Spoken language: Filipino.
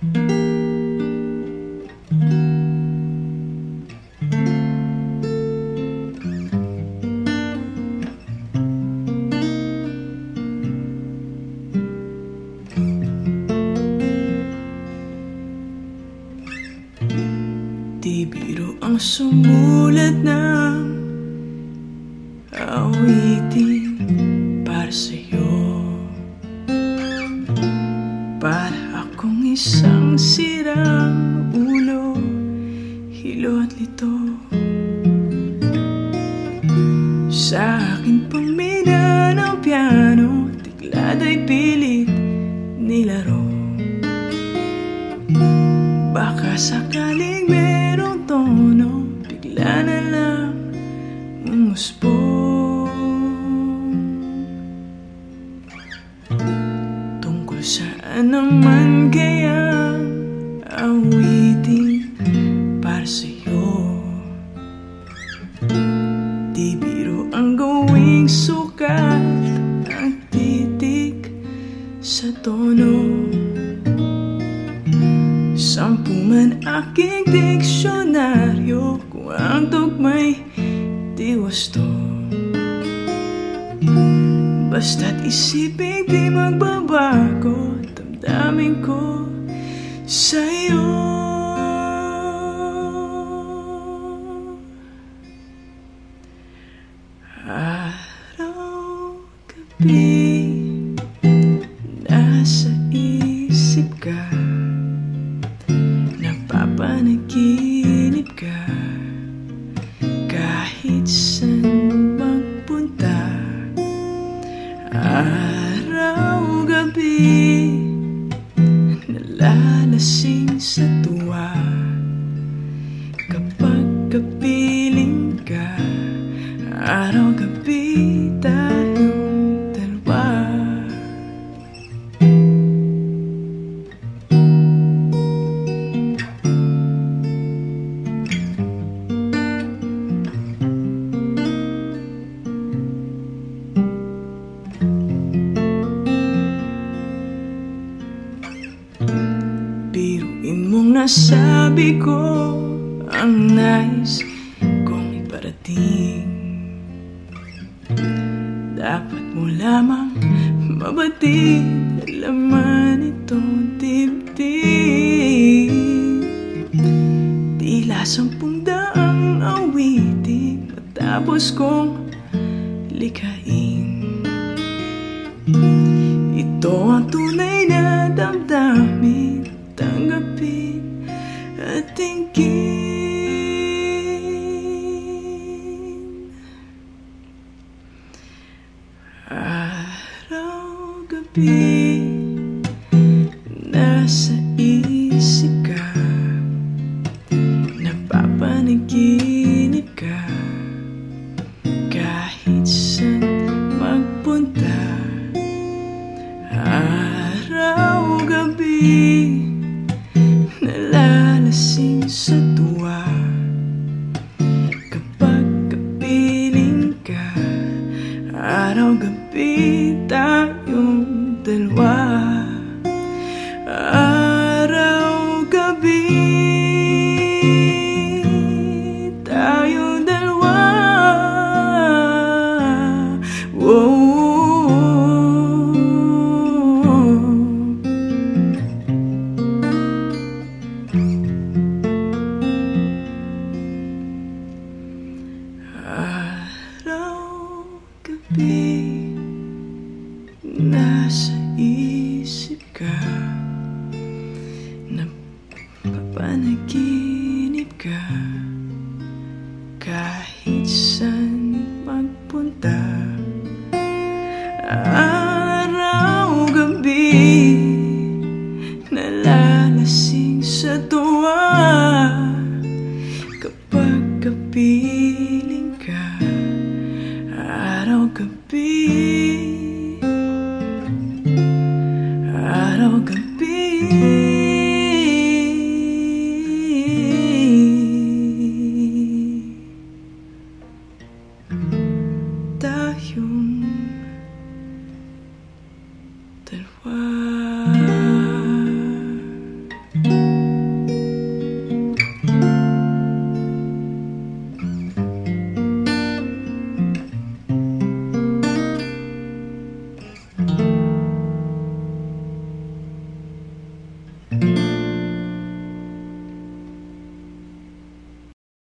Di biro ang sumulat ng awitin para sa'yo Akong isang sirang ulo, hilo at lito Sa akin pamina ng piano, tiglad ay pilit nilaro. Baka sakaling merong tono Bigla na lang umusbong tono Sampu man aking diksyonaryo Kung ang tugmay di wasto. Basta't isipin di magbabago Damdamin ko sa'yo. Araw, gabi Kahit saan magpunta Araw, gabi Nalalasing sa tuwa. Kapag kapiling mong nasabi ko Ang nais kong iparating. Dapat mo lamang mabatid Laman itong dibdib. Tila sampung daang awitin Matapos kong likhain Ito ang tunay na damdamin Tanggapin at tingin. Araw, gabi Nasa isip ka Napapanaginip ka. Kahit saan magpunta Araw, gabi Nalalasing sa tuwa. Kapag kapiling ka Araw, gabi tayong dalawa. Araw, Nasa isip ka Napapanaginip ka. Kahit saan magpunta Araw, gabi Nalalasing sa tuwa